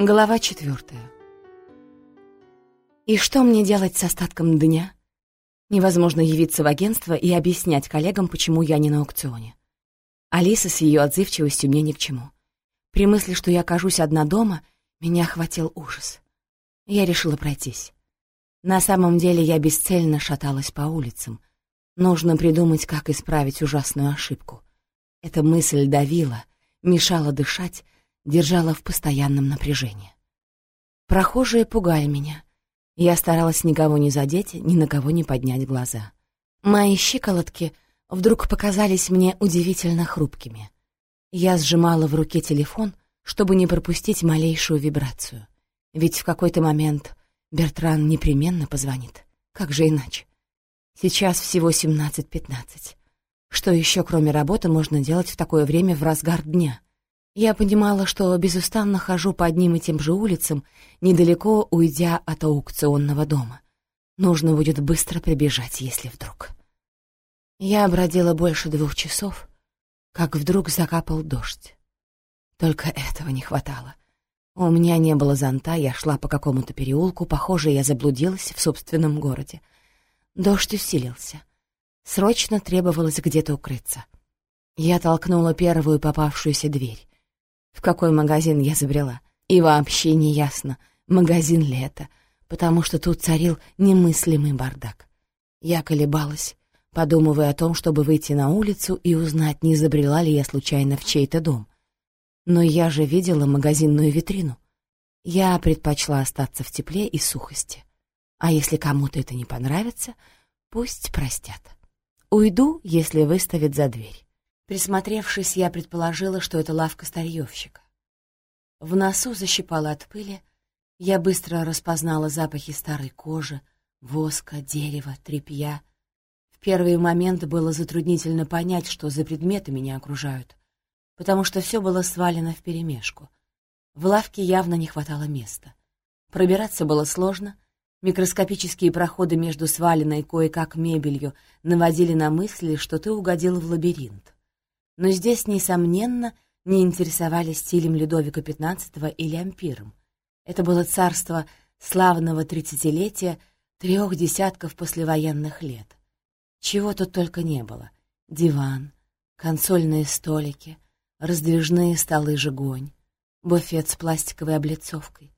Глава четвертая. И что мне делать с остатком дня? Невозможно явиться в агентство и объяснять коллегам, почему я не на аукционе. Алиса с ее отзывчивостью мне ни к чему. При мысли, что я окажусь одна дома, меня охватил ужас. Я решила пройтись. На самом деле я бесцельно шаталась по улицам. Нужно придумать, как исправить ужасную ошибку. Эта мысль давила, мешала дышать, держала в постоянном напряжении. Прохожие пугали меня. Я старалась никого не задеть, ни на кого не поднять глаза. Мои щиколотки вдруг показались мне удивительно хрупкими. Я сжимала в руке телефон, чтобы не пропустить малейшую вибрацию. Ведь в какой-то момент Бертран непременно позвонит. Как же иначе? Сейчас всего 17.15. Что еще, кроме работы, можно делать в такое время в разгар дня? Я понимала, что безустанно хожу по одним и тем же улицам, недалеко уйдя от аукционного дома. Нужно будет быстро прибежать, если вдруг. Я бродила больше двух часов, как вдруг закапал дождь. Только этого не хватало. У меня не было зонта, я шла по какому-то переулку, похоже, я заблудилась в собственном городе. Дождь усилился. Срочно требовалось где-то укрыться. Я толкнула первую попавшуюся дверь. В какой магазин я забрела? И вообще не ясно, магазин ли это, потому что тут царил немыслимый бардак. Я колебалась, подумывая о том, чтобы выйти на улицу и узнать, не забрела ли я случайно в чей-то дом. Но я же видела магазинную витрину. Я предпочла остаться в тепле и сухости. А если кому-то это не понравится, пусть простят. Уйду, если выставят за дверь. Присмотревшись, я предположила, что это лавка старьевщика. В носу защипала от пыли, я быстро распознала запахи старой кожи, воска, дерева, тряпья. В первый момент было затруднительно понять, что за предметы меня окружают, потому что все было свалено вперемешку. В лавке явно не хватало места. Пробираться было сложно — Микроскопические проходы между сваленной кое-как мебелью наводили на мысли, что ты угодил в лабиринт. Но здесь, несомненно, не интересовали стилем Людовика XV или ампиром. Это было царство славного тридцатилетия трех десятков послевоенных лет. Чего тут только не было. Диван, консольные столики, раздвижные столы «Жигонь», буфет с пластиковой облицовкой,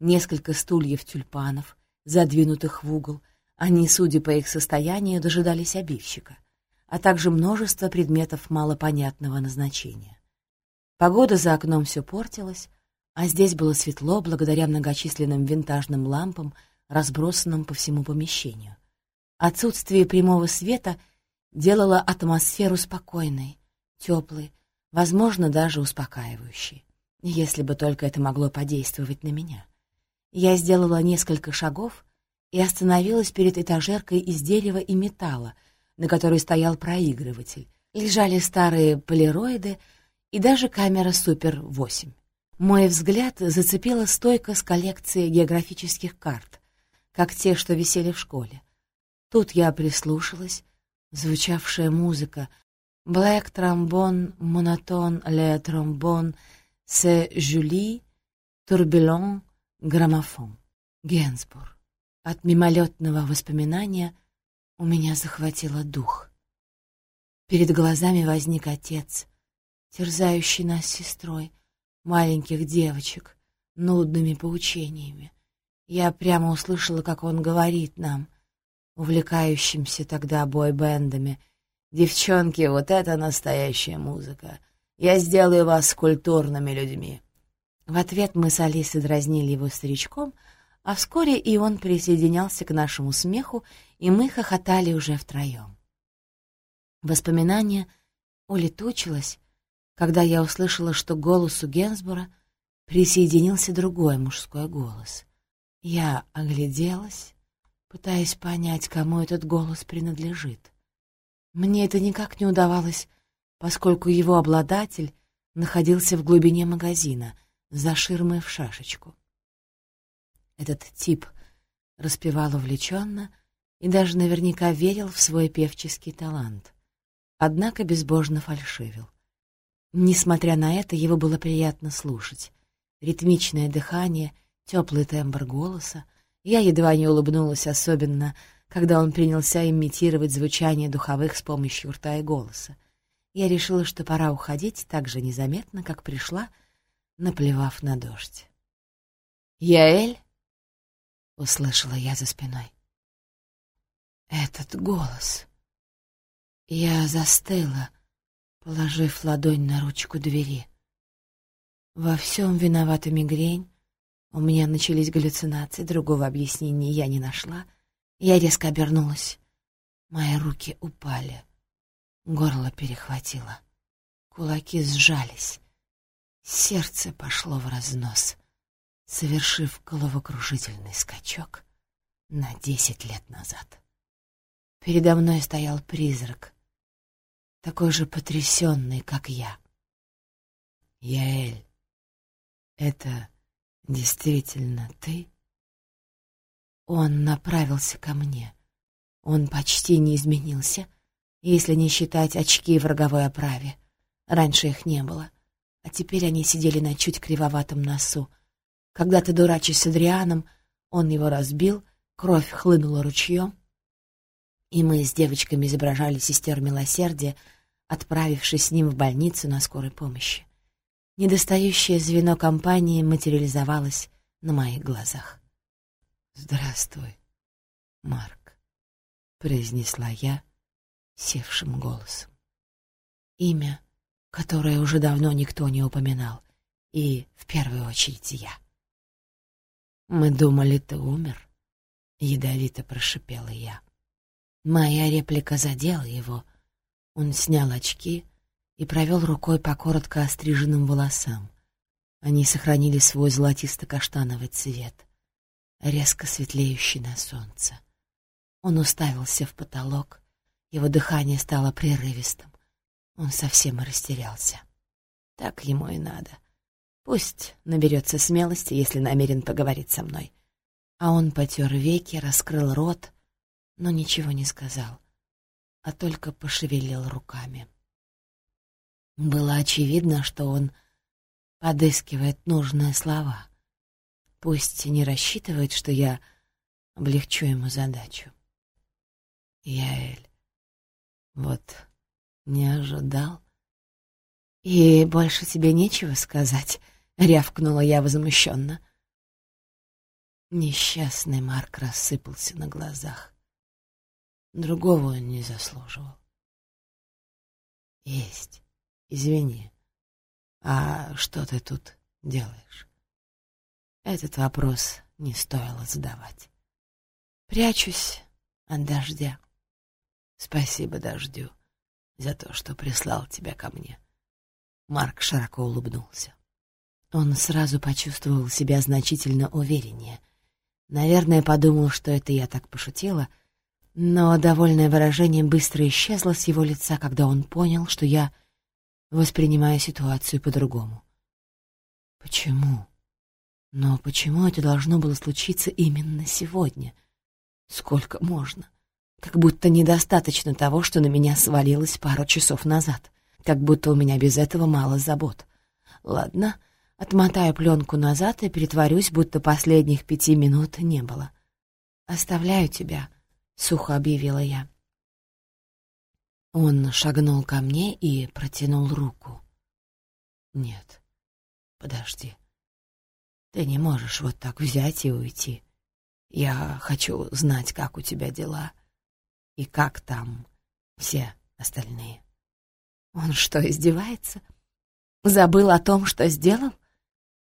несколько стульев тюльпанов — задвинутых в угол. Они, судя по их состоянию, дожидались обивщика, а также множество предметов малопонятного назначения. Погода за окном все портилась, а здесь было светло благодаря многочисленным винтажным лампам, разбросанным по всему помещению. Отсутствие прямого света делало атмосферу спокойной, теплой, возможно, даже успокаивающей, если бы только это могло подействовать на меня. Я сделала несколько шагов и остановилась перед этажеркой из дерева и металла, на которой стоял проигрыватель. Лежали старые полироиды и даже камера Супер-8. Мой взгляд зацепила стойка с коллекцией географических карт, как те, что висели в школе. Тут я прислушалась, звучавшая музыка «Блэк тромбон, монотон, ле тромбон, се жюли, турбилон, Граммофон. Генсбур. От мимолетного воспоминания у меня захватило дух. Перед глазами возник отец, терзающий нас с сестрой, маленьких девочек, нудными поучениями. Я прямо услышала, как он говорит нам, увлекающимся тогда бой-бендами, «Девчонки, вот это настоящая музыка! Я сделаю вас культурными людьми!» В ответ мы с Алисой дразнили его старичком, а вскоре и он присоединялся к нашему смеху, и мы хохотали уже втроем. Воспоминание улетучилось, когда я услышала, что к голосу Генсбура присоединился другой мужской голос. Я огляделась, пытаясь понять, кому этот голос принадлежит. Мне это никак не удавалось, поскольку его обладатель находился в глубине магазина — за ширмой в шашечку. Этот тип распевал увлеченно и даже наверняка верил в свой певческий талант, однако безбожно фальшивил. Несмотря на это, его было приятно слушать. ритмичное дыхание, теплый тембр голоса. Я едва не улыбнулась, особенно, когда он принялся имитировать звучание духовых с помощью рта и голоса. Я решила, что пора уходить так же незаметно, как пришла, наплевав на дождь. «Яэль?» — услышала я за спиной. «Этот голос...» Я застыла, положив ладонь на ручку двери. Во всем виновата мигрень. У меня начались галлюцинации, другого объяснения я не нашла. Я резко обернулась. Мои руки упали. Горло перехватило. Кулаки сжались. Сердце пошло в разнос, совершив головокружительный скачок на десять лет назад. Передо мной стоял призрак, такой же потрясенный, как я. «Яэль, это действительно ты?» Он направился ко мне. Он почти не изменился, если не считать очки в роговой оправе. Раньше их не было, а теперь они сидели на чуть кривоватом носу. Когда-то дурачись с Адрианом, он его разбил, кровь хлынула ручьем, и мы с девочками изображали сестер милосердия, отправившись с ним в больницу на скорой помощи. Недостающее звено компании материализовалось на моих глазах. «Здравствуй, Марк», — произнесла я севшим голосом. Имя, которое уже давно никто не упоминал, и в первую очередь я. «Мы думали, ты умер», — ядовито прошипела я. Моя реплика задела его. Он снял очки и провел рукой по коротко остриженным волосам. Они сохранили свой золотисто-каштановый цвет, резко светлеющий на солнце. Он уставился в потолок, его дыхание стало прерывистым. Он совсем растерялся. Так ему и надо. Пусть наберется смелости, если намерен поговорить со мной. А он потер веки, раскрыл рот, но ничего не сказал, а только пошевелил руками. Было очевидно, что он подыскивает нужные слова. Пусть не рассчитывает, что я облегчу ему задачу. Яэль, вот не ожидал. И больше тебе нечего сказать, — рявкнула я возмущенно. Несчастный Марк рассыпался на глазах. Другого он не заслуживал. Есть. Извини. А что ты тут делаешь? Этот вопрос не стоило задавать. Прячусь от дождя. Спасибо дождю за то, что прислал тебя ко мне. Марк широко улыбнулся. Он сразу почувствовал себя значительно увереннее. Наверное, подумал, что это я так пошутила — но довольное выражение быстро исчезло с его лица, когда он понял, что я воспринимаю ситуацию по-другому. Почему? Но почему это должно было случиться именно сегодня? Сколько можно? Как будто недостаточно того, что на меня свалилось пару часов назад. Как будто у меня без этого мало забот. Ладно, отмотаю пленку назад и притворюсь, будто последних пяти минут не было. Оставляю тебя — сухо объявила я. Он шагнул ко мне и протянул руку. «Нет, подожди. Ты не можешь вот так взять и уйти. Я хочу знать, как у тебя дела и как там все остальные». «Он что, издевается? Забыл о том, что сделал?»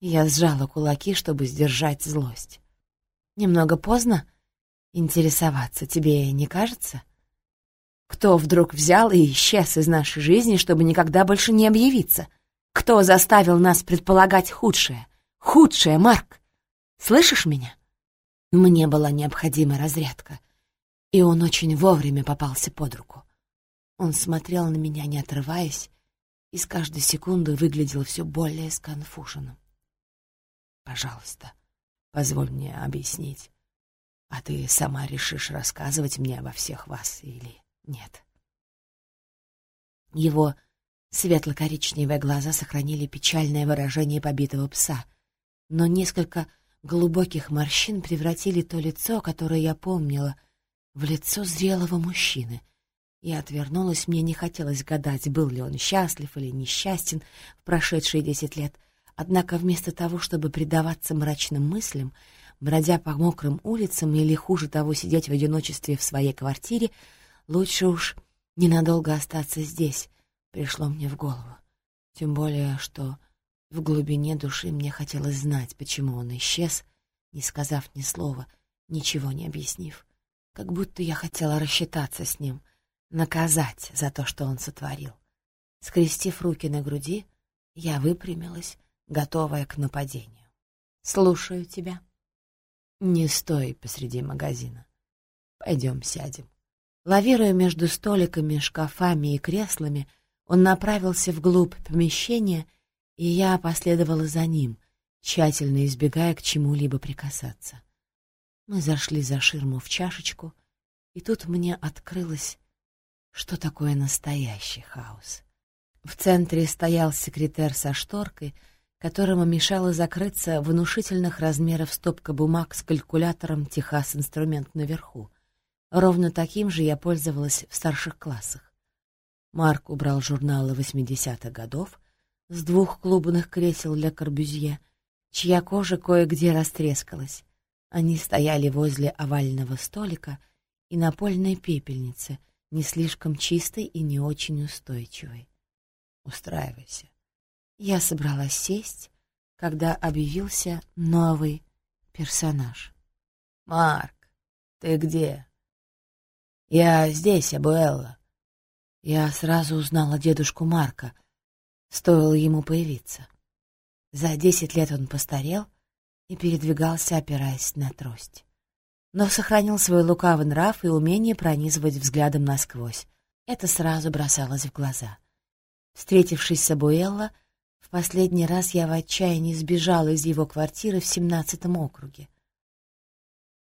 Я сжала кулаки, чтобы сдержать злость. «Немного поздно интересоваться, тебе не кажется? Кто вдруг взял и исчез из нашей жизни, чтобы никогда больше не объявиться? Кто заставил нас предполагать худшее? Худшее, Марк! Слышишь меня? Мне была необходима разрядка, и он очень вовремя попался под руку. Он смотрел на меня, не отрываясь, и с каждой секунды выглядел все более сконфуженным. «Пожалуйста, позволь мне объяснить а ты сама решишь рассказывать мне обо всех вас или нет. Его светло-коричневые глаза сохранили печальное выражение побитого пса, но несколько глубоких морщин превратили то лицо, которое я помнила, в лицо зрелого мужчины. Я отвернулась, мне не хотелось гадать, был ли он счастлив или несчастен в прошедшие десять лет. Однако вместо того, чтобы предаваться мрачным мыслям, бродя по мокрым улицам или, хуже того, сидеть в одиночестве в своей квартире, лучше уж ненадолго остаться здесь, пришло мне в голову. Тем более, что в глубине души мне хотелось знать, почему он исчез, не сказав ни слова, ничего не объяснив. Как будто я хотела рассчитаться с ним, наказать за то, что он сотворил. Скрестив руки на груди, я выпрямилась, готовая к нападению. «Слушаю тебя». «Не стой посреди магазина. Пойдем сядем». Лавируя между столиками, шкафами и креслами, он направился вглубь помещения — и я последовала за ним, тщательно избегая к чему-либо прикасаться. Мы зашли за ширму в чашечку, и тут мне открылось, что такое настоящий хаос. В центре стоял секретарь со шторкой, которому мешало закрыться внушительных размеров стопка бумаг с калькулятором «Техас-инструмент» наверху. Ровно таким же я пользовалась в старших классах. Марк убрал журналы 80-х годов, с двух клубных кресел для Корбюзье, чья кожа кое-где растрескалась. Они стояли возле овального столика и напольной пепельницы, не слишком чистой и не очень устойчивой. «Устраивайся». Я собралась сесть, когда объявился новый персонаж. «Марк, ты где?» «Я здесь, Абуэлла». Я сразу узнала дедушку Марка, стоило ему появиться. За десять лет он постарел и передвигался, опираясь на трость. Но сохранил свой лукавый нрав и умение пронизывать взглядом насквозь. Это сразу бросалось в глаза. Встретившись с Абуэлло, в последний раз я в отчаянии сбежала из его квартиры в семнадцатом округе.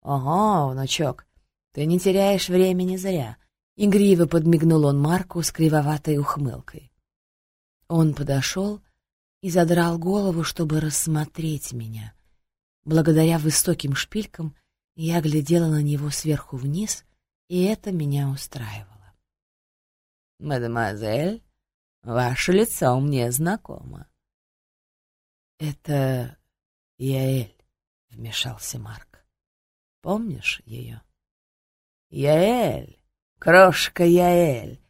«Ого, внучок, ты не теряешь времени зря», — игриво подмигнул он Марку с кривоватой ухмылкой. Он подошел и задрал голову, чтобы рассмотреть меня. Благодаря высоким шпилькам я глядела на него сверху вниз, и это меня устраивало. «Мадемуазель, ваше лицо мне знакомо». «Это Яэль», — вмешался Марк. «Помнишь ее?» «Яэль, крошка Яэль,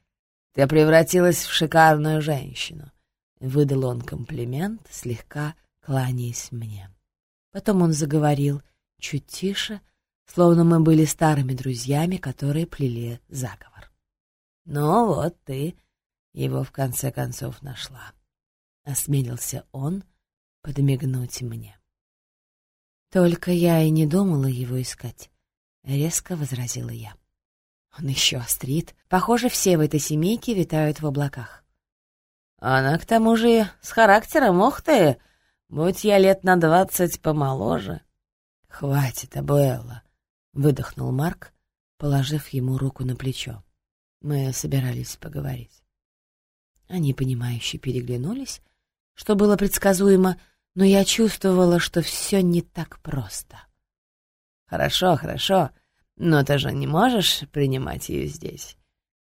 ты превратилась в шикарную женщину. Выдал он комплимент, слегка кланяясь мне. Потом он заговорил чуть тише, словно мы были старыми друзьями, которые плели заговор. «Ну вот ты его в конце концов нашла», — осмелился он подмигнуть мне. «Только я и не думала его искать», — резко возразила я. Он еще острит. Похоже, все в этой семейке витают в облаках. Она к тому же с характером, ох ты! Будь я лет на двадцать помоложе. Хватит, Абуэлла, — выдохнул Марк, положив ему руку на плечо. Мы собирались поговорить. Они, понимающе переглянулись, что было предсказуемо, но я чувствовала, что все не так просто. «Хорошо, хорошо, но ты же не можешь принимать ее здесь.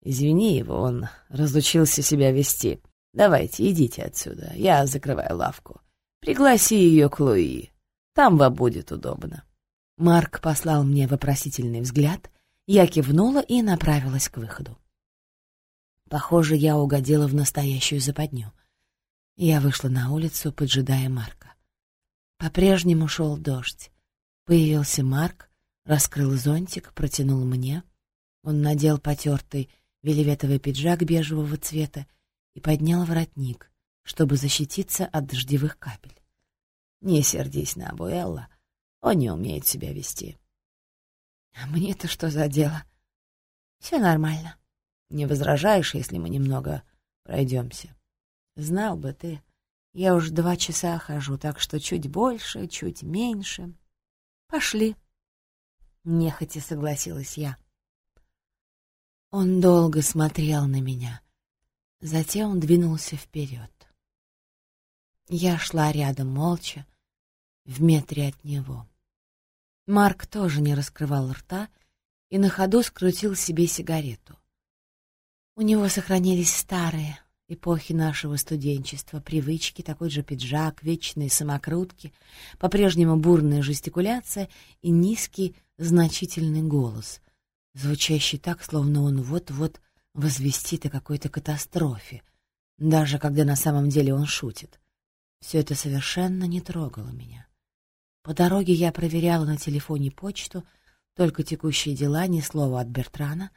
Извини его, он разучился себя вести. Давайте, идите отсюда, я закрываю лавку. Пригласи ее к Луи, там вам будет удобно». Марк послал мне вопросительный взгляд, я кивнула и направилась к выходу. Похоже, я угодила в настоящую западню. Я вышла на улицу, поджидая Марка. По-прежнему шел дождь. Появился Марк, раскрыл зонтик, протянул мне. Он надел потертый велеветовый пиджак бежевого цвета и поднял воротник, чтобы защититься от дождевых капель. «Не сердись на Абуэлла, он не умеет себя вести». «А мне-то что за дело?» «Все нормально». «Не возражаешь, если мы немного пройдемся?» «Знал бы ты, я уж два часа хожу, так что чуть больше, чуть меньше». «Пошли», — нехотя согласилась я. Он долго смотрел на меня — Затем он двинулся вперед. Я шла рядом молча, в метре от него. Марк тоже не раскрывал рта и на ходу скрутил себе сигарету. У него сохранились старые эпохи нашего студенчества, привычки, такой же пиджак, вечные самокрутки, по-прежнему бурная жестикуляция и низкий, значительный голос, звучащий так, словно он вот-вот возвестит о какой-то катастрофе, даже когда на самом деле он шутит. Все это совершенно не трогало меня. По дороге я проверяла на телефоне почту, только текущие дела, ни слова от Бертрана,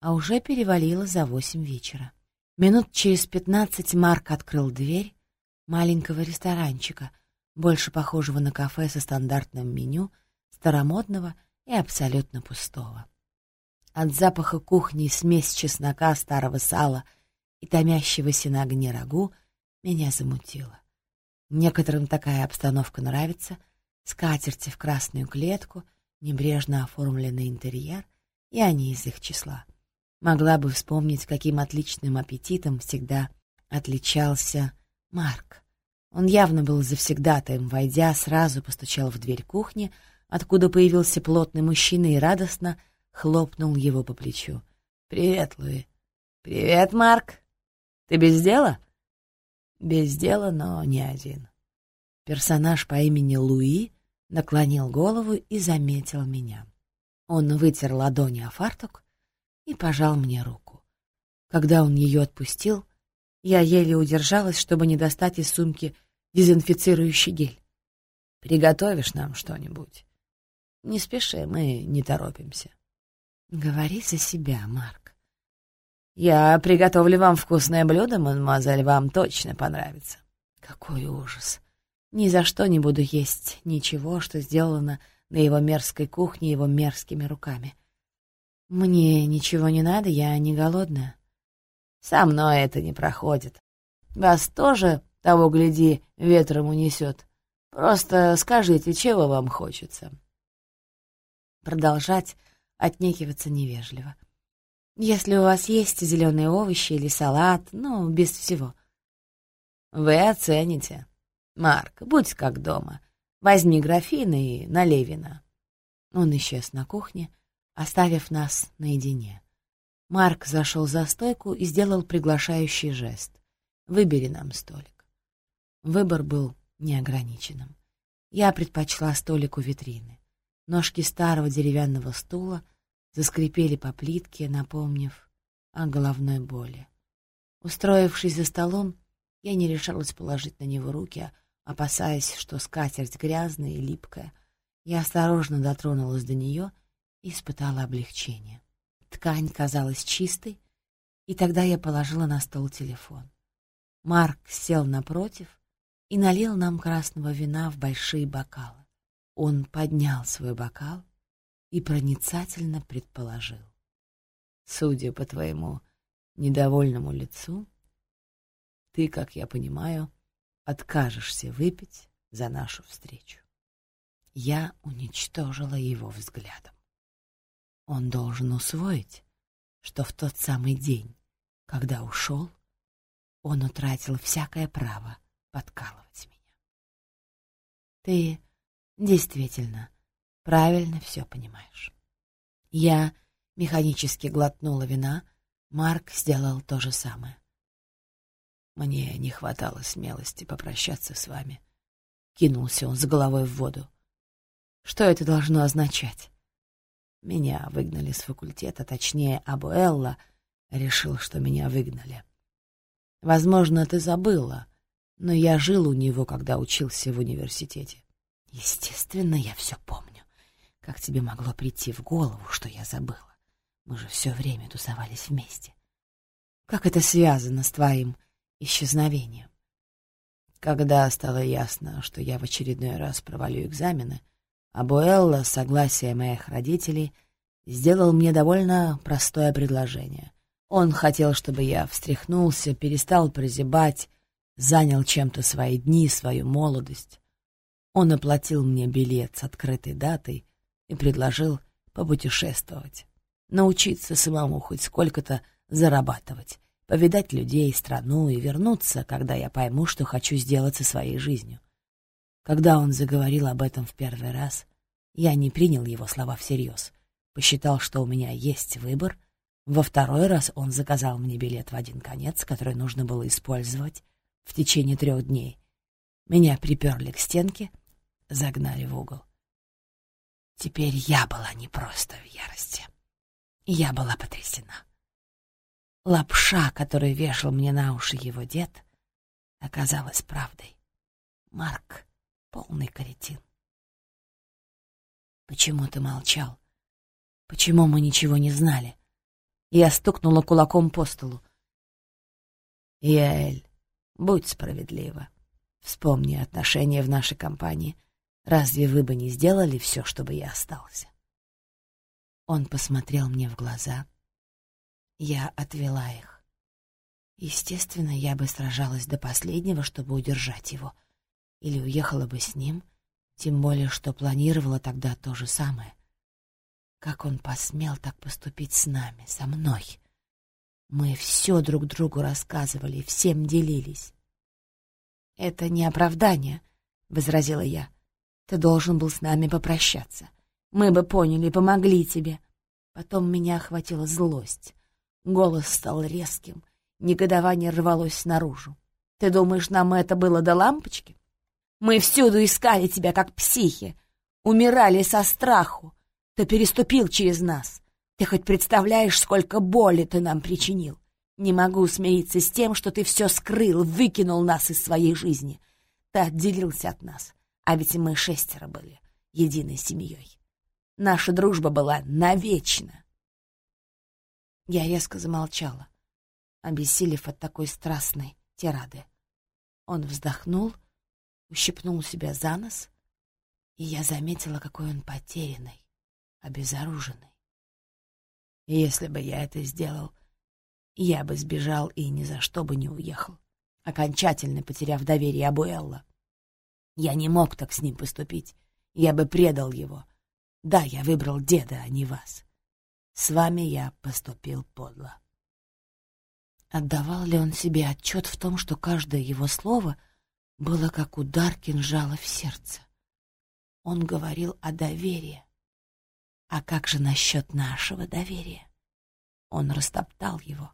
а уже перевалило за восемь вечера. Минут через пятнадцать Марк открыл дверь маленького ресторанчика, больше похожего на кафе со стандартным меню, старомодного и абсолютно пустого. От запаха кухни смесь чеснока, старого сала и томящегося на огне рагу меня замутило. Некоторым такая обстановка нравится, скатерти в красную клетку, небрежно оформленный интерьер, и они из их числа. Могла бы вспомнить, каким отличным аппетитом всегда отличался Марк. Он явно был завсегдатаем, войдя, сразу постучал в дверь кухни, откуда появился плотный мужчина и радостно хлопнул его по плечу. «Привет, Луи!» «Привет, Марк! Ты без дела?» «Без дела, но не один». Персонаж по имени Луи наклонил голову и заметил меня. Он вытер ладони о фартук и пожал мне руку. Когда он ее отпустил, я еле удержалась, чтобы не достать из сумки дезинфицирующий гель. «Приготовишь нам что-нибудь?» «Не спеши, мы не торопимся». «Говори за себя, Марк». «Я приготовлю вам вкусное блюдо, мадемуазель, вам точно понравится». «Какой ужас! Ни за что не буду есть ничего, что сделано на его мерзкой кухне его мерзкими руками. «Мне ничего не надо, я не голодная». «Со мной это не проходит. Вас тоже, того гляди, ветром унесет. Просто скажите, чего вам хочется». Продолжать отнекиваться невежливо. «Если у вас есть зеленые овощи или салат, ну, без всего». «Вы оцените. Марк, будь как дома. Возьми графин и налей вина». Он исчез на кухне, оставив нас наедине. Марк зашел за стойку и сделал приглашающий жест. «Выбери нам столик». Выбор был неограниченным. Я предпочла столик у витрины. Ножки старого деревянного стула заскрипели по плитке, напомнив о головной боли. Устроившись за столом, я не решалась положить на него руки, опасаясь, что скатерть грязная и липкая. Я осторожно дотронулась до нее испытала облегчение. Ткань казалась чистой, и тогда я положила на стол телефон. Марк сел напротив и налил нам красного вина в большие бокалы. Он поднял свой бокал и проницательно предположил. «Судя по твоему недовольному лицу, ты, как я понимаю, откажешься выпить за нашу встречу». Я уничтожила его взглядом. Он должен усвоить, что в тот самый день, когда ушел, он утратил всякое право подкалывать меня. Ты действительно правильно все понимаешь. Я механически глотнула вина, Марк сделал то же самое. Мне не хватало смелости попрощаться с вами. Кинулся он с головой в воду. Что это должно означать? Меня выгнали с факультета, точнее, Абуэлла решил, что меня выгнали. Возможно, ты забыла, но я жил у него, когда учился в университете. Естественно, я все помню. Как тебе могло прийти в голову, что я забыла? Мы же все время тусовались вместе. Как это связано с твоим исчезновением? Когда стало ясно, что я в очередной раз провалю экзамены, а Буэлла, с согласия моих родителей, сделал мне довольно простое предложение. Он хотел, чтобы я встряхнулся, перестал прозябать, занял чем-то свои дни, свою молодость. Он оплатил мне билет с открытой датой и предложил попутешествовать, научиться самому хоть сколько-то зарабатывать, повидать людей, страну и вернуться, когда я пойму, что хочу сделать со своей жизнью. Когда он заговорил об этом в первый раз, я не принял его слова всерьез, посчитал, что у меня есть выбор. Во второй раз он заказал мне билет в один конец, который нужно было использовать в течение трех дней. Меня приперли к стенке, загнали в угол. Теперь я была не просто в ярости. Я была потрясена. Лапша, которую вешал мне на уши его дед, оказалась правдой. Марк — полный каретин. Почему ты молчал? Почему мы ничего не знали? Я стукнула кулаком по столу. Яэль, будь справедлива. Вспомни отношения в нашей компании. Разве вы бы не сделали все, чтобы я остался? Он посмотрел мне в глаза. Я отвела их. Естественно, я бы сражалась до последнего, чтобы удержать его. Или уехала бы с ним, тем более, что планировала тогда то же самое. Как он посмел так поступить с нами, со мной? Мы все друг другу рассказывали, всем делились. «Это не оправдание», — возразила я. «Ты должен был с нами попрощаться. Мы бы поняли, помогли тебе». Потом меня охватила злость. Голос стал резким, негодование рвалось наружу. «Ты думаешь, нам это было до лампочки? Мы всюду искали тебя, как психи, умирали со страху. Ты переступил через нас. Ты хоть представляешь, сколько боли ты нам причинил? Не могу смириться с тем, что ты все скрыл, выкинул нас из своей жизни. Ты отделился от нас, а ведь мы шестеро были, единой семьей. Наша дружба была навечно. Я резко замолчала, обессилев от такой страстной тирады. Он вздохнул, ущипнул себя за нос, и я заметила, какой он потерянный, обезоруженный. Если бы я это сделал, я бы сбежал и ни за что бы не уехал, окончательно потеряв доверие Абуэлла. Я не мог так с ним поступить, я бы предал его. Да, я выбрал деда, а не вас. С вами я поступил подло. Отдавал ли он себе отчет в том, что каждое его слово было как удар кинжала в сердце? Он говорил о доверии. А как же насчет нашего доверия? Он растоптал его.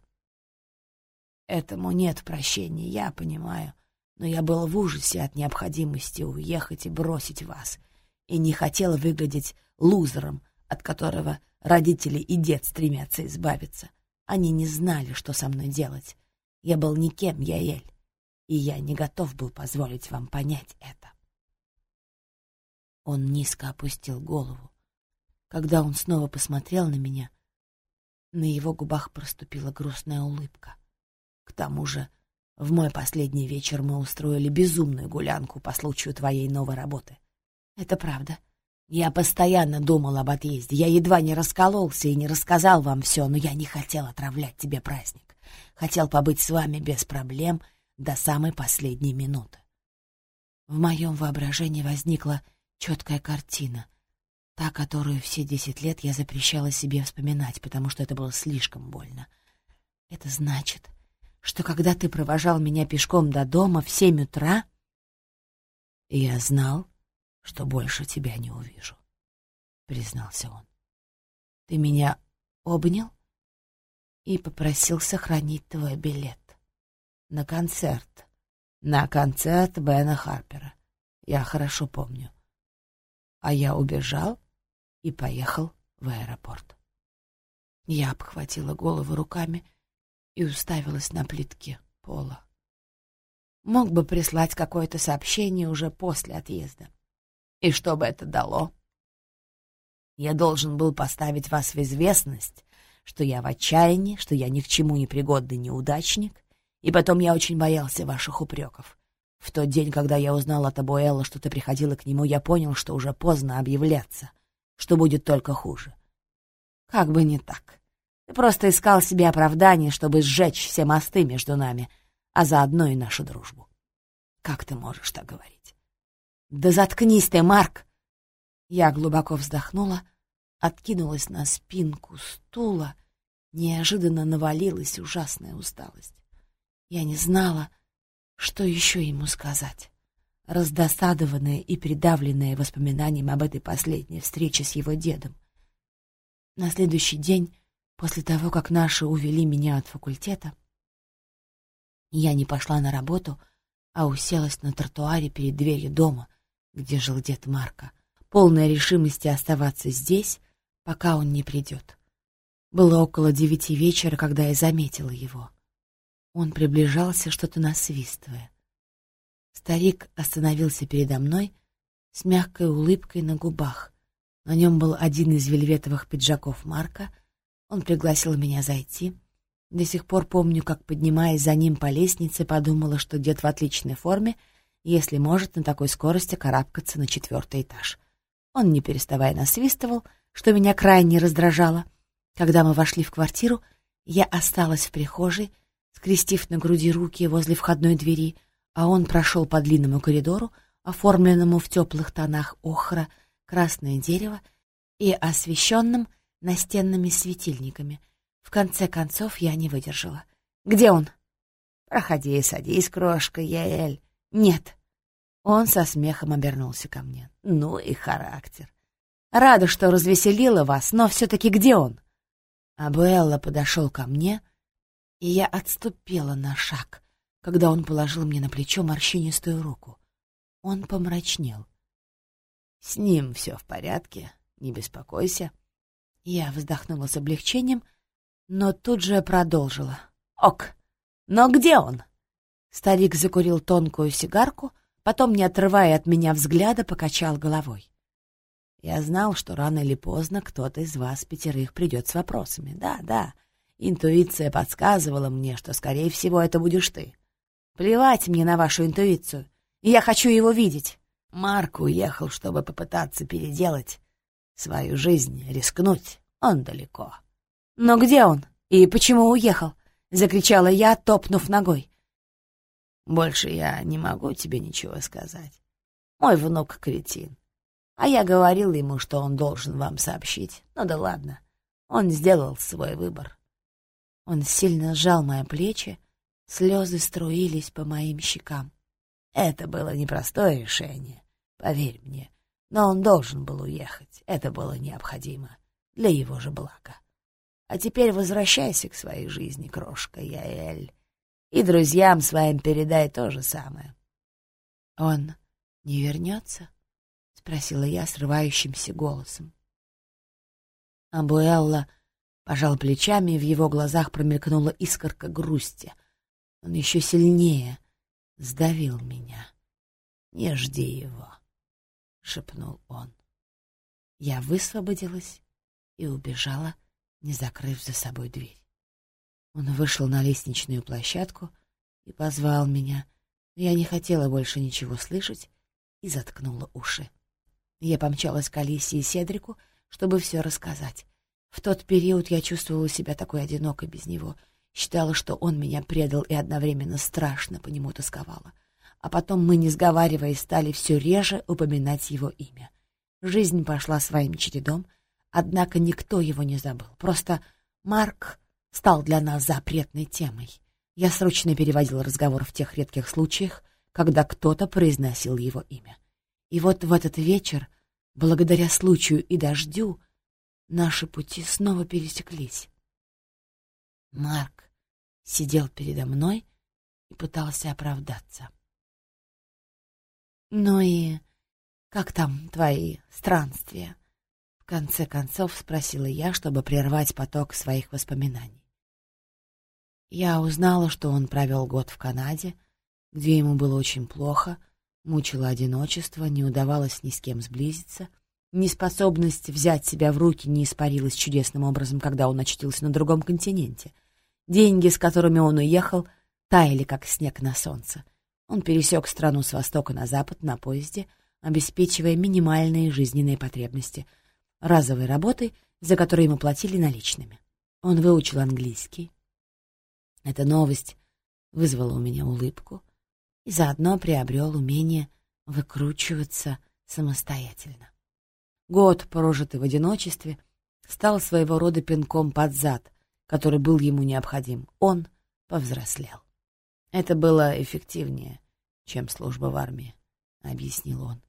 Этому нет прощения, я понимаю, но я был в ужасе от необходимости уехать и бросить вас, и не хотел выглядеть лузером, от которого родители и дед стремятся избавиться. Они не знали, что со мной делать. Я был никем, я Эль, и я не готов был позволить вам понять это. Он низко опустил голову. Когда он снова посмотрел на меня, на его губах проступила грустная улыбка — к тому же, в мой последний вечер мы устроили безумную гулянку по случаю твоей новой работы. Это правда. Я постоянно думал об отъезде. Я едва не раскололся и не рассказал вам все, но я не хотел отравлять тебе праздник. Хотел побыть с вами без проблем до самой последней минуты. В моем воображении возникла четкая картина, та, которую все десять лет я запрещала себе вспоминать, потому что это было слишком больно. Это значит, что когда ты провожал меня пешком до дома в семь утра, я знал, что больше тебя не увижу, — признался он. Ты меня обнял и попросил сохранить твой билет на концерт, на концерт Бена Харпера. Я хорошо помню. А я убежал и поехал в аэропорт. Я обхватила голову руками — и уставилась на плитки пола. Мог бы прислать какое-то сообщение уже после отъезда. И что бы это дало? Я должен был поставить вас в известность, что я в отчаянии, что я ни к чему не пригодный неудачник, и потом я очень боялся ваших упреков. В тот день, когда я узнал от Абуэла, что ты приходила к нему, я понял, что уже поздно объявляться, что будет только хуже. Как бы не так. Ты просто искал себе оправдание, чтобы сжечь все мосты между нами, а заодно и нашу дружбу. Как ты можешь так говорить? Да заткнись ты, Марк! Я глубоко вздохнула, откинулась на спинку стула, неожиданно навалилась ужасная усталость. Я не знала, что еще ему сказать. раздосадованная и придавленная воспоминанием об этой последней встрече с его дедом. На следующий день, после того, как наши увели меня от факультета, я не пошла на работу, а уселась на тротуаре перед дверью дома, где жил дед Марка, полная решимости оставаться здесь, пока он не придет. Было около девяти вечера, когда я заметила его. Он приближался, что-то насвистывая. Старик остановился передо мной с мягкой улыбкой на губах. На нем был один из вельветовых пиджаков Марка. Он пригласил меня зайти. До сих пор помню, как, поднимаясь за ним по лестнице, подумала, что дед в отличной форме, если может на такой скорости карабкаться на четвертый этаж. Он, не переставая, насвистывал, что меня крайне раздражало. Когда мы вошли в квартиру, я осталась в прихожей, скрестив на груди руки возле входной двери, а он прошел по длинному коридору, оформленному в теплых тонах охра, красное дерево и освещенным настенными светильниками. В конце концов я не выдержала. «Где он?» «Проходи, садись, крошка, Яэль». «Нет». Он со смехом обернулся ко мне. «Ну и характер. Рада, что развеселила вас, но все-таки где он?» Абуэлла подошел ко мне, и я отступила на шаг, когда он положил мне на плечо морщинистую руку. Он помрачнел. «С ним все в порядке, не беспокойся». Я вздохнула с облегчением, но тут же продолжила. «Ок, но где он?» Старик закурил тонкую сигарку, потом, не отрывая от меня взгляда, покачал головой. «Я знал, что рано или поздно кто-то из вас пятерых придет с вопросами. Да, да, интуиция подсказывала мне, что, скорее всего, это будешь ты. Плевать мне на вашу интуицию. Я хочу его видеть. Марк уехал, чтобы попытаться переделать свою жизнь, рискнуть. Он далеко. Но где он? И почему уехал? Закричала я, топнув ногой. Больше я не могу тебе ничего сказать. Мой внук кретин. А я говорил ему, что он должен вам сообщить. Ну да ладно. Он сделал свой выбор. Он сильно сжал мои плечи, Слезы струились по моим щекам. Это было непростое решение, поверь мне. Но он должен был уехать. Это было необходимо. Для его же блага. А теперь возвращайся к своей жизни, крошка Яэль. И друзьям своим передай то же самое. — Он не вернется? — спросила я срывающимся голосом. Абуэлла пожал плечами, и в его глазах промелькнула искорка грусти — он еще сильнее сдавил меня. «Не жди его», — шепнул он. Я высвободилась и убежала, не закрыв за собой дверь. Он вышел на лестничную площадку и позвал меня, но я не хотела больше ничего слышать и заткнула уши. Я помчалась к Алисе и Седрику, чтобы все рассказать. В тот период я чувствовала себя такой одинокой без него — Считала, что он меня предал и одновременно страшно по нему тосковала. А потом мы, не сговариваясь, стали все реже упоминать его имя. Жизнь пошла своим чередом, однако никто его не забыл. Просто Марк стал для нас запретной темой. Я срочно переводил разговор в тех редких случаях, когда кто-то произносил его имя. И вот в этот вечер, благодаря случаю и дождю, наши пути снова пересеклись. Марк сидел передо мной и пытался оправдаться. «Ну и как там твои странствия?» В конце концов спросила я, чтобы прервать поток своих воспоминаний. Я узнала, что он провел год в Канаде, где ему было очень плохо, мучило одиночество, не удавалось ни с кем сблизиться, неспособность взять себя в руки не испарилась чудесным образом, когда он очутился на другом континенте — Деньги, с которыми он уехал, таяли, как снег на солнце. Он пересек страну с востока на запад на поезде, обеспечивая минимальные жизненные потребности, разовой работой, за которую ему платили наличными. Он выучил английский. Эта новость вызвала у меня улыбку и заодно приобрел умение выкручиваться самостоятельно. Год, прожитый в одиночестве, стал своего рода пинком под зад, который был ему необходим. Он повзрослел. Это было эффективнее, чем служба в армии. объяснил он.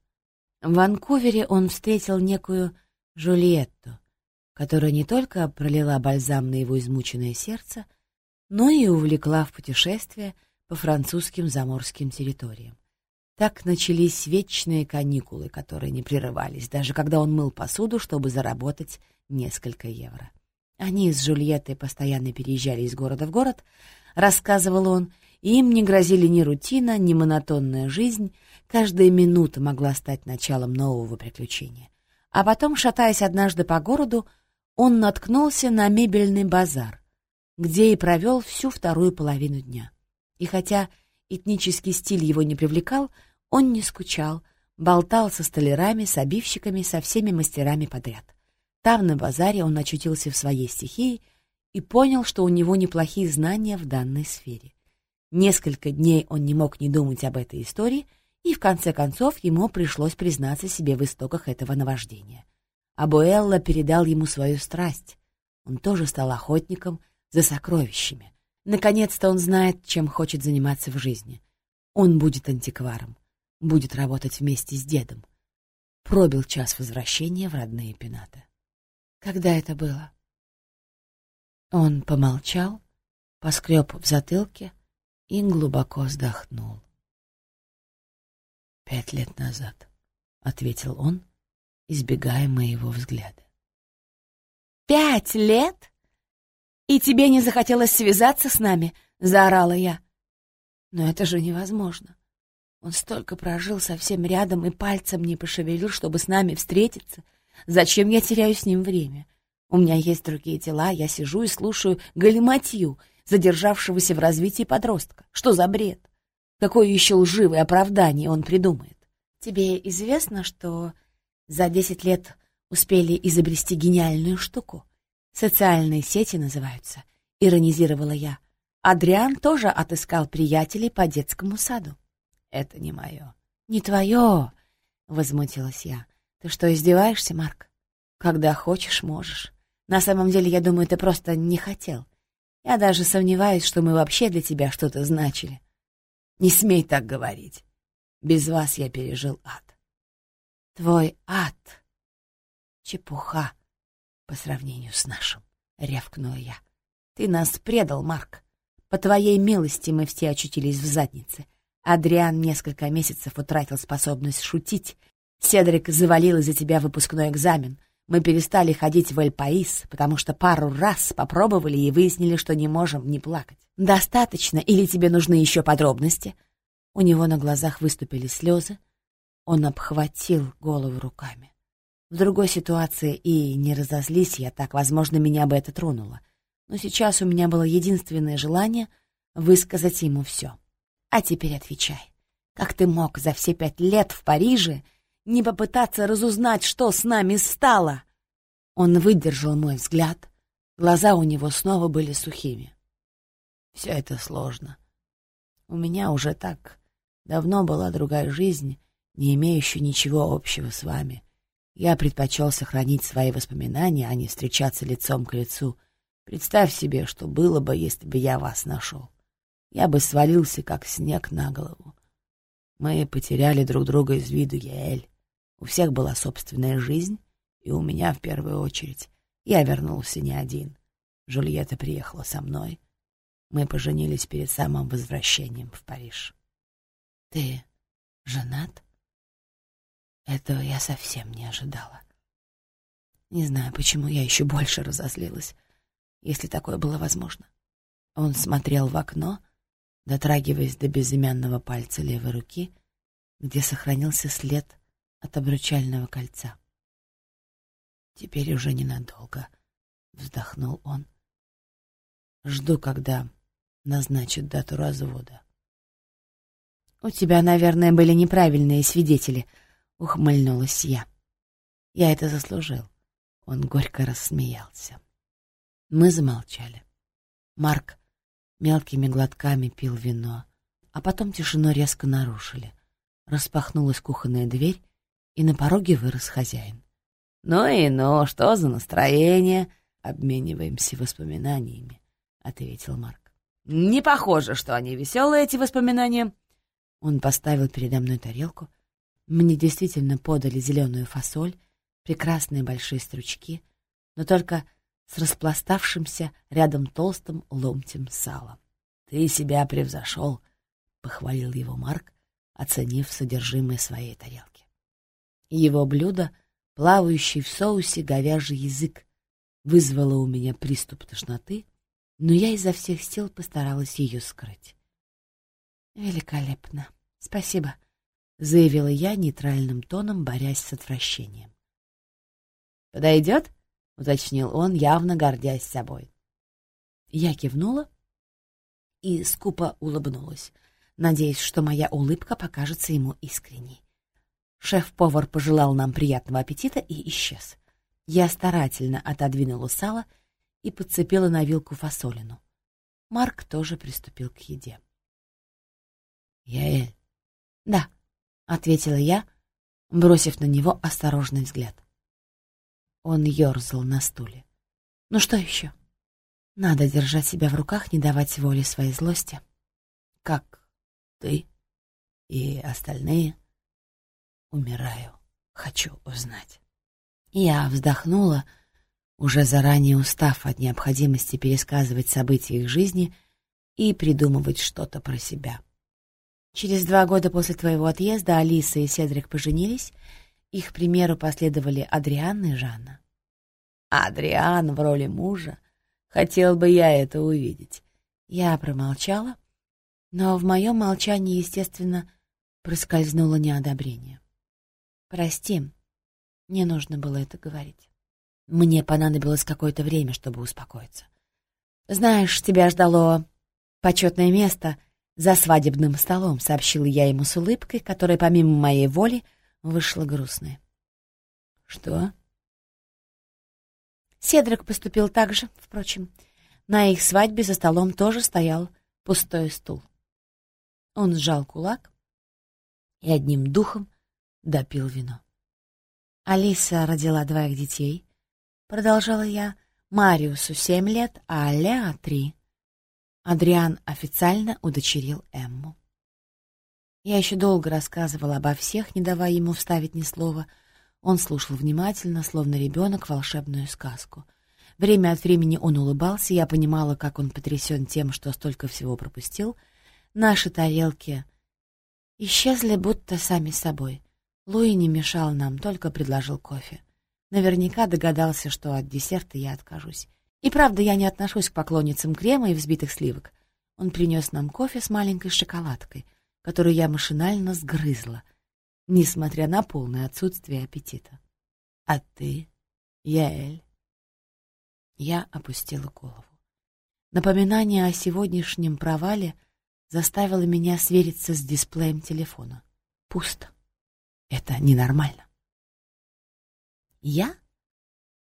В Ванкувере он встретил некую Жульетту, которая не только пролила бальзам на его измученное сердце, но и увлекла в путешествие по французским заморским территориям. Так начались вечные каникулы, которые не прерывались, даже когда он мыл посуду, чтобы заработать несколько евро. Они с Жульеттой постоянно переезжали из города в город, рассказывал он, и им не грозили ни рутина, ни монотонная жизнь, каждая минута могла стать началом нового приключения. А потом, шатаясь однажды по городу, он наткнулся на мебельный базар, где и провел всю вторую половину дня. И хотя этнический стиль его не привлекал, он не скучал, болтал со столярами, с обивщиками, со всеми мастерами подряд. Там, на базаре, он очутился в своей стихии и понял, что у него неплохие знания в данной сфере. Несколько дней он не мог не думать об этой истории, и в конце концов ему пришлось признаться себе в истоках этого наваждения. Абуэлла передал ему свою страсть. Он тоже стал охотником за сокровищами. Наконец-то он знает, чем хочет заниматься в жизни. Он будет антикваром, будет работать вместе с дедом. Пробил час возвращения в родные пенаты. Когда это было? Он помолчал, поскреб в затылке и глубоко вздохнул. «Пять лет назад», — ответил он, избегая моего взгляда. «Пять лет? И тебе не захотелось связаться с нами?» — заорала я. «Но это же невозможно. Он столько прожил совсем рядом и пальцем не пошевелил, чтобы с нами встретиться. Зачем я теряю с ним время? У меня есть другие дела, я сижу и слушаю галиматью задержавшегося в развитии подростка. Что за бред? Какое еще лживое оправдание он придумает? Тебе известно, что за десять лет успели изобрести гениальную штуку? Социальные сети называются, иронизировала я. Адриан тоже отыскал приятелей по детскому саду. Это не мое. Не твое, возмутилась я. Ты что, издеваешься, Марк? Когда хочешь, можешь. На самом деле, я думаю, ты просто не хотел. Я даже сомневаюсь, что мы вообще для тебя что-то значили. Не смей так говорить. Без вас я пережил ад. Твой ад — чепуха по сравнению с нашим, — рявкнула я. Ты нас предал, Марк. По твоей милости мы все очутились в заднице. Адриан несколько месяцев утратил способность шутить. Седрик завалил из-за тебя выпускной экзамен. Мы перестали ходить в Эль-Паис, потому что пару раз попробовали и выяснили, что не можем не плакать. Достаточно или тебе нужны еще подробности? У него на глазах выступили слезы. Он обхватил голову руками. В другой ситуации и не разозлись я так, возможно, меня бы это тронуло. Но сейчас у меня было единственное желание высказать ему все. А теперь отвечай. Как ты мог за все пять лет в Париже не попытаться разузнать, что с нами стало. Он выдержал мой взгляд. Глаза у него снова были сухими. Все это сложно. У меня уже так давно была другая жизнь, не имеющая ничего общего с вами. Я предпочел сохранить свои воспоминания, а не встречаться лицом к лицу. Представь себе, что было бы, если бы я вас нашел. Я бы свалился, как снег на голову. Мы потеряли друг друга из виду, Яэль. У всех была собственная жизнь, и у меня в первую очередь. Я вернулся не один. Жульетта приехала со мной. Мы поженились перед самым возвращением в Париж. Ты женат? Этого я совсем не ожидала. Не знаю, почему я еще больше разозлилась, если такое было возможно. Он смотрел в окно, дотрагиваясь до безымянного пальца левой руки, где сохранился след от обручального кольца. «Теперь уже ненадолго», — вздохнул он. «Жду, когда назначат дату развода». «У тебя, наверное, были неправильные свидетели», — ухмыльнулась я. «Я это заслужил». Он горько рассмеялся. Мы замолчали. Марк мелкими глотками пил вино, а потом тишину резко нарушили. Распахнулась кухонная дверь, и на пороге вырос хозяин. «Ну и ну, что за настроение?» «Обмениваемся воспоминаниями», — ответил Марк. «Не похоже, что они веселые, эти воспоминания». Он поставил передо мной тарелку, Мне действительно подали зеленую фасоль, прекрасные большие стручки, но только с распластавшимся рядом толстым ломтем сала. «Ты себя превзошел», — похвалил его Марк, оценив содержимое своей тарелки. Его блюдо, плавающий в соусе говяжий язык, вызвало у меня приступ тошноты, но я изо всех сил постаралась ее скрыть. «Великолепно. Спасибо», — заявила я нейтральным тоном, борясь с отвращением. «Подойдет?» — уточнил он, явно гордясь собой. Я кивнула и скупо улыбнулась, надеясь, что моя улыбка покажется ему искренней. Шеф-повар пожелал нам приятного аппетита и исчез. Я старательно отодвинула сало и подцепила на вилку фасолину. Марк тоже приступил к еде. «Яэль?» «Да», — ответила я, бросив на него осторожный взгляд. Он ерзал на стуле. «Ну что еще?» Надо держать себя в руках, не давать воли своей злости. «Как ты и остальные?» «Умираю. Хочу узнать». Я вздохнула, уже заранее устав от необходимости пересказывать события их жизни и придумывать что-то про себя. Через два года после твоего отъезда Алиса и Седрик поженились, их примеру последовали Адриан и Жанна. Адриан в роли мужа? Хотел бы я это увидеть. Я промолчала, но в моем молчании, естественно, проскользнуло неодобрение. «Прости, не нужно было это говорить. Мне понадобилось какое-то время, чтобы успокоиться. Знаешь, тебя ждало почетное место за свадебным столом, сообщила я ему с улыбкой, которая помимо моей воли вышла грустная. Что? Седрик поступил так же, впрочем. На их свадьбе за столом тоже стоял пустой стул. Он сжал кулак и одним духом допил вино. Алиса родила двоих детей, продолжала я, Мариусу семь лет, а Леа три. Адриан официально удочерил Эмму. Я еще долго рассказывала обо всех, не давая ему вставить ни слова. Он слушал внимательно, словно ребенок, волшебную сказку. Время от времени он улыбался, я понимала, как он потрясен тем, что столько всего пропустил. Наши тарелки исчезли будто сами собой. Луи не мешал нам, только предложил кофе. Наверняка догадался, что от десерта я откажусь. И правда, я не отношусь к поклонницам крема и взбитых сливок. Он принес нам кофе с маленькой шоколадкой, которую я машинально сгрызла, несмотря на полное отсутствие аппетита. «А ты, Яэль?» Я опустила голову. Напоминание о сегодняшнем провале заставило меня свериться с дисплеем телефона. Пусто. Это ненормально. Я?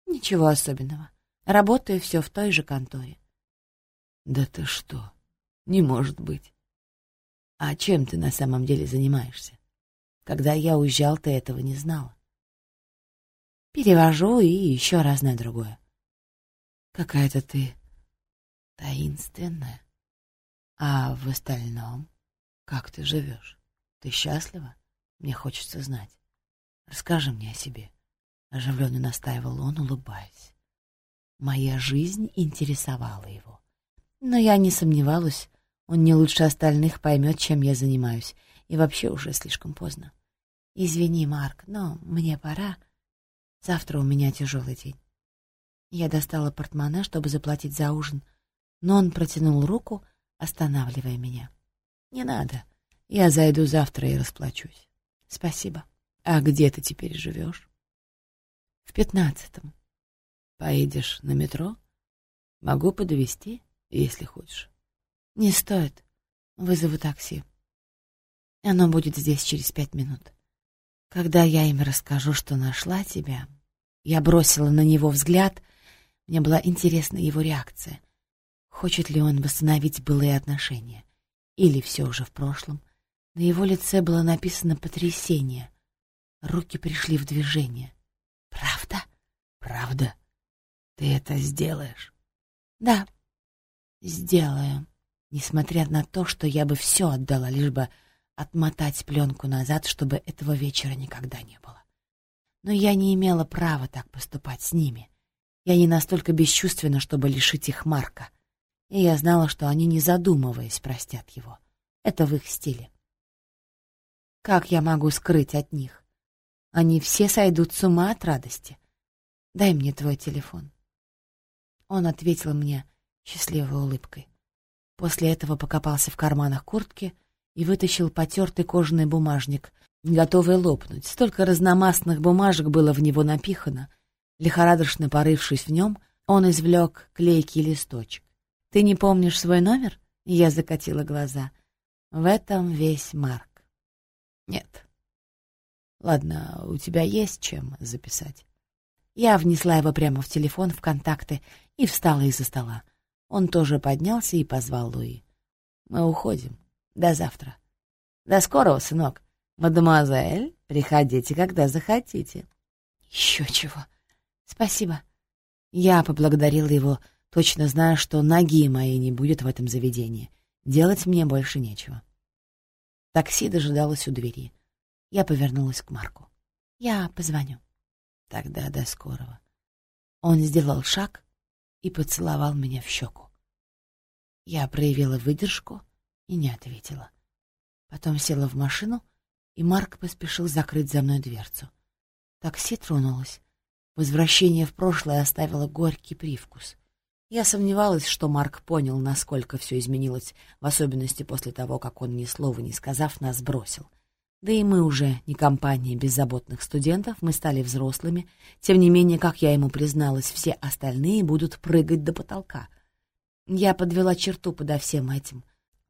Ничего особенного. Работаю все в той же конторе. Да ты что? Не может быть. А чем ты на самом деле занимаешься? Когда я уезжал, ты этого не знала. Перевожу и еще разное другое. Какая-то ты таинственная. А в остальном, как ты живешь? Ты счастлива? Мне хочется знать. Расскажи мне о себе. Оживленно настаивал он, улыбаясь. Моя жизнь интересовала его. Но я не сомневалась, он не лучше остальных поймет, чем я занимаюсь. И вообще уже слишком поздно. Извини, Марк, но мне пора. Завтра у меня тяжелый день. Я достала портмоне, чтобы заплатить за ужин, но он протянул руку, останавливая меня. «Не надо. Я зайду завтра и расплачусь». Спасибо. А где ты теперь живешь? В пятнадцатом. Поедешь на метро? Могу подвезти, если хочешь. Не стоит. Вызову такси. Оно будет здесь через пять минут. Когда я им расскажу, что нашла тебя... Я бросила на него взгляд. Мне была интересна его реакция. Хочет ли он восстановить былые отношения? Или все уже в прошлом? На его лице было написано потрясение. Руки пришли в движение. «Правда? Правда? Ты это сделаешь?» «Да, сделаю, несмотря на то, что я бы все отдала, лишь бы отмотать пленку назад, чтобы этого вечера никогда не было. Но я не имела права так поступать с ними. Я не настолько бесчувственна, чтобы лишить их Марка. И я знала, что они, не задумываясь, простят его. Это в их стиле. Как я могу скрыть от них? Они все сойдут с ума от радости. Дай мне твой телефон. Он ответил мне счастливой улыбкой. После этого покопался в карманах куртки и вытащил потертый кожаный бумажник, готовый лопнуть. Столько разномастных бумажек было в него напихано. Лихорадочно порывшись в нем, он извлек клейкий листочек. «Ты не помнишь свой номер?» Я закатила глаза. В этом весь Марк. «Нет». «Ладно, у тебя есть чем записать?» Я внесла его прямо в телефон в контакты и встала из-за стола. Он тоже поднялся и позвал Луи. «Мы уходим. До завтра». «До скорого, сынок. Мадемуазель, приходите, когда захотите». «Еще чего. Спасибо». Я поблагодарила его, точно зная, что ноги моей не будет в этом заведении. Делать мне больше нечего. Такси дожидалось у двери. Я повернулась к Марку. «Я позвоню». Тогда до скорого. Он сделал шаг и поцеловал меня в щеку. Я проявила выдержку и не ответила. Потом села в машину, и Марк поспешил закрыть за мной дверцу. Такси тронулось. Возвращение в прошлое оставило горький привкус. Я сомневалась, что Марк понял, насколько все изменилось, в особенности после того, как он ни слова не сказав нас бросил — да и мы уже не компания беззаботных студентов, мы стали взрослыми. Тем не менее, как я ему призналась, все остальные будут прыгать до потолка. Я подвела черту подо всем этим.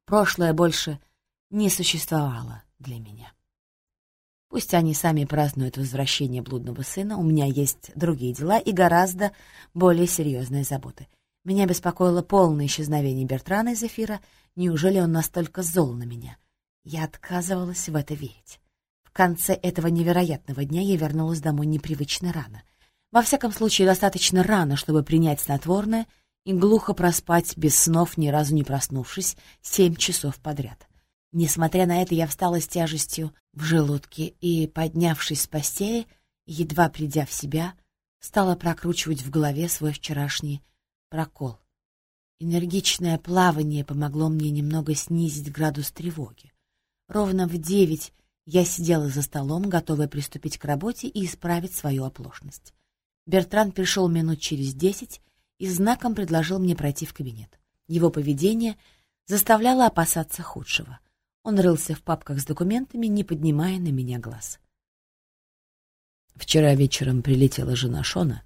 Прошлое больше не существовало для меня. Пусть они сами празднуют возвращение блудного сына, у меня есть другие дела и гораздо более серьезные заботы. Меня беспокоило полное исчезновение Бертрана из эфира. Неужели он настолько зол на меня? Я отказывалась в это верить. В конце этого невероятного дня я вернулась домой непривычно рано. Во всяком случае, достаточно рано, чтобы принять снотворное и глухо проспать без снов, ни разу не проснувшись, семь часов подряд. Несмотря на это, я встала с тяжестью в желудке и, поднявшись с постели, едва придя в себя, стала прокручивать в голове свой вчерашний прокол. Энергичное плавание помогло мне немного снизить градус тревоги. Ровно в девять я сидела за столом, готовая приступить к работе и исправить свою оплошность. Бертран пришел минут через десять и знаком предложил мне пройти в кабинет. Его поведение заставляло опасаться худшего. Он рылся в папках с документами, не поднимая на меня глаз. «Вчера вечером прилетела жена Шона.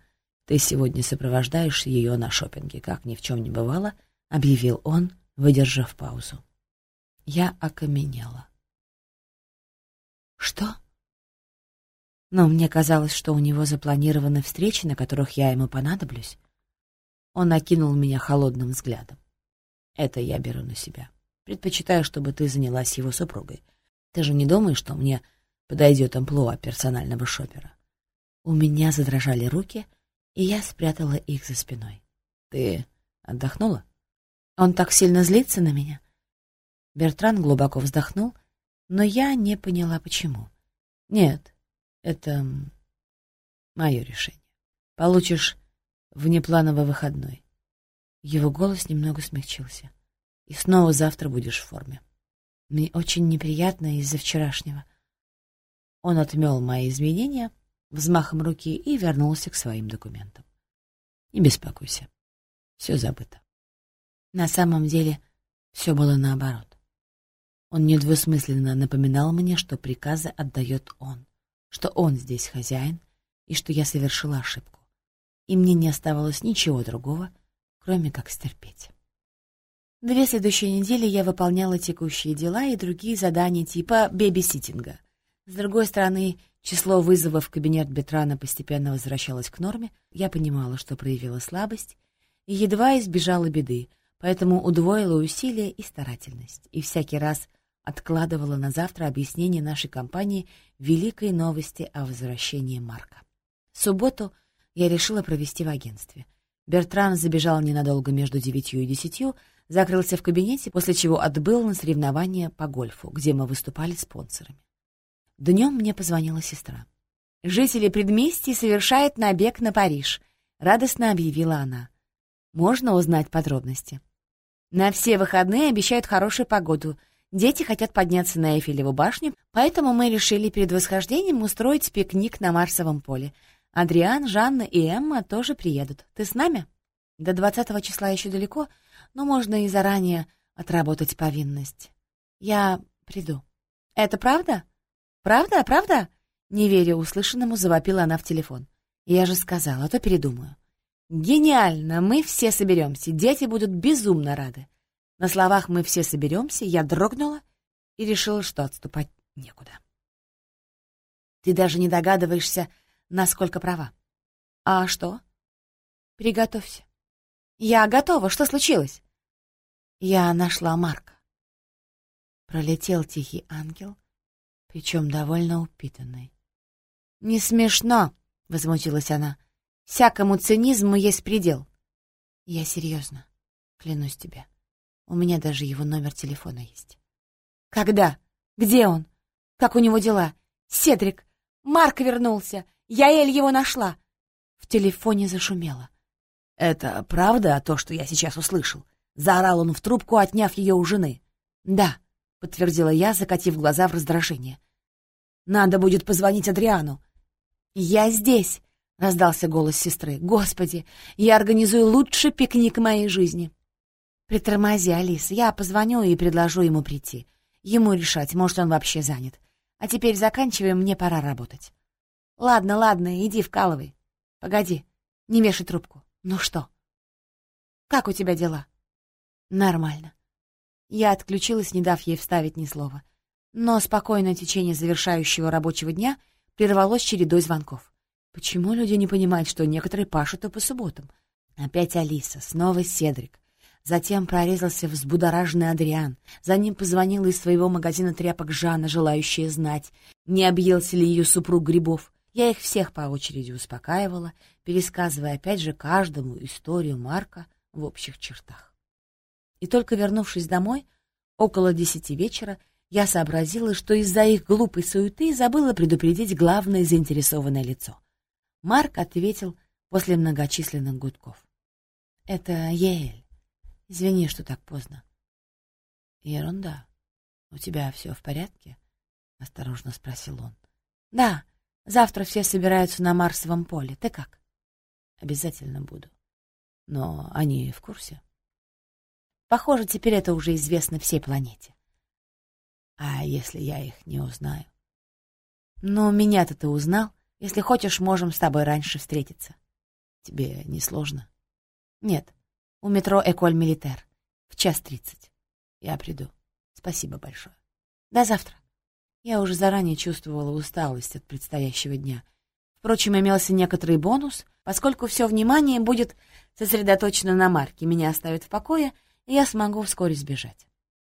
Ты сегодня сопровождаешь ее на шопинге, как ни в чем не бывало», — объявил он, выдержав паузу. Я окаменела. Что? Но мне казалось, что у него запланированы встречи, на которых я ему понадоблюсь. Он окинул меня холодным взглядом. Это я беру на себя. Предпочитаю, чтобы ты занялась его супругой. Ты же не думаешь, что мне подойдет амплуа персонального шопера? У меня задрожали руки, и я спрятала их за спиной. Ты отдохнула? Он так сильно злится на меня. Бертран глубоко вздохнул — но я не поняла, почему. Нет, это мое решение. Получишь внеплановый выходной. Его голос немного смягчился. И снова завтра будешь в форме. Мне очень неприятно из-за вчерашнего. Он отмел мои изменения взмахом руки и вернулся к своим документам. Не беспокойся, все забыто. На самом деле все было наоборот. Он недвусмысленно напоминал мне, что приказы отдает он, что он здесь хозяин и что я совершила ошибку. И мне не оставалось ничего другого, кроме как стерпеть. Две следующие недели я выполняла текущие дела и другие задания типа бебиситинга. С другой стороны, число вызовов в кабинет Бетрана постепенно возвращалось к норме, я понимала, что проявила слабость, и едва избежала беды, поэтому удвоила усилия и старательность, и всякий раз откладывала на завтра объяснение нашей компании великой новости о возвращении Марка. Субботу я решила провести в агентстве. Бертран забежал ненадолго между девятью и десятью, закрылся в кабинете, после чего отбыл на соревнования по гольфу, где мы выступали спонсорами. Днем мне позвонила сестра. «Жители предместья совершают набег на Париж», — радостно объявила она. «Можно узнать подробности?» «На все выходные обещают хорошую погоду. Дети хотят подняться на Эйфелеву башню, поэтому мы решили перед восхождением устроить пикник на Марсовом поле. Адриан, Жанна и Эмма тоже приедут. Ты с нами?» «До двадцатого числа еще далеко, но можно и заранее отработать повинность. Я приду». «Это правда?» «Правда, правда?» Не веря услышанному, завопила она в телефон. «Я же сказала, а то передумаю». «Гениально! Мы все соберемся. Дети будут безумно рады». На словах «мы все соберемся» я дрогнула и решила, что отступать некуда. «Ты даже не догадываешься, насколько права». «А что?» «Приготовься». «Я готова. Что случилось?» «Я нашла Марка». Пролетел тихий ангел — причем довольно упитанной. «Не смешно!» — возмутилась она. «Всякому цинизму есть предел». «Я серьезно, клянусь тебе. У меня даже его номер телефона есть». «Когда? Где он? Как у него дела? Седрик! Марк вернулся! Я Эль его нашла!» В телефоне зашумело. «Это правда то, что я сейчас услышал?» Заорал он в трубку, отняв ее у жены. «Да», — подтвердила я, закатив глаза в раздражение. Надо будет позвонить Адриану. «Я здесь!» — раздался голос сестры. «Господи, я организую лучший пикник моей жизни!» «Притормози, Алис, я позвоню и предложу ему прийти. Ему решать, может, он вообще занят. А теперь заканчиваем, мне пора работать». «Ладно, ладно, иди вкалывай. Погоди, не вешай трубку. Ну что?» «Как у тебя дела?» «Нормально». Я отключилась, не дав ей вставить ни слова. Но спокойное течение завершающего рабочего дня прервалось чередой звонков. Почему люди не понимают, что некоторые пашут и по субботам? Опять Алиса, снова Седрик. Затем прорезался взбудораженный Адриан. За ним позвонила из своего магазина тряпок Жанна, желающая знать, не объелся ли ее супруг грибов. Я их всех по очереди успокаивала, пересказывая опять же каждому историю Марка в общих чертах. И только вернувшись домой, около десяти вечера, я сообразила, что из-за их глупой суеты забыла предупредить главное заинтересованное лицо. Марк ответил после многочисленных гудков. — Это Еэль. Извини, что так поздно. — Ерунда. У тебя все в порядке? — осторожно спросил он. — Да, завтра все собираются на Марсовом поле. Ты как? — Обязательно буду. Но они в курсе? — Похоже, теперь это уже известно всей планете. А если я их не узнаю? Ну, меня-то ты узнал. Если хочешь, можем с тобой раньше встретиться. Тебе не сложно? Нет. У метро Эколь Милитер. В час тридцать. Я приду. Спасибо большое. До завтра. Я уже заранее чувствовала усталость от предстоящего дня. Впрочем, имелся некоторый бонус, поскольку все внимание будет сосредоточено на Марке, меня оставят в покое, и я смогу вскоре сбежать.